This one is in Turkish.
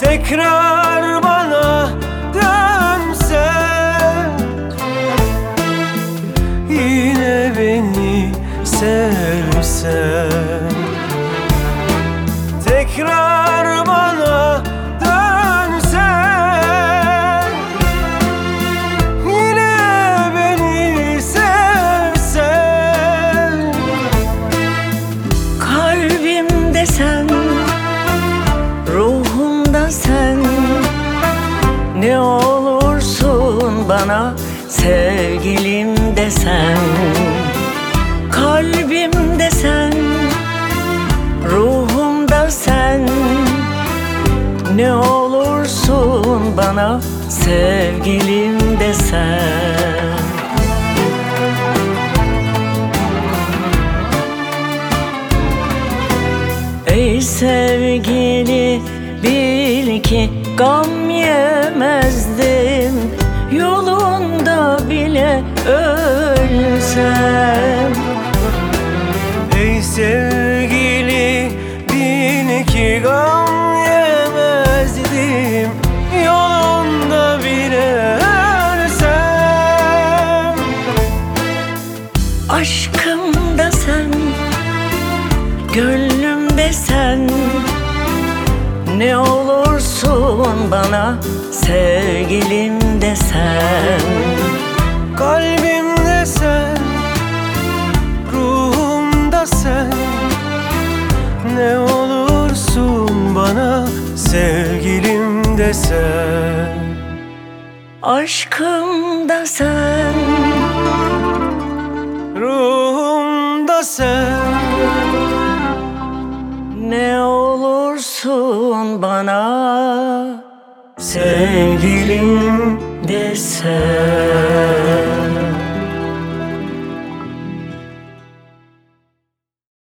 tekrar bana dönsen Yine beni sevsen bana sevgilim de sen Kalbimde sen, ruhumda sen Ne olursun bana sevgilim de sen Ey sevgili bil ki gam yemezdim ölsem Ey sevgili bil ki gam yemezdim. Yolunda bile ölsem. Aşkımda sen, gönlümde sen. Ne olursun bana sevgilim de sen Kalbimde Sevgilim de sen Aşkımda sen Ruhumda sen. Ne olursun bana sevgilim de sen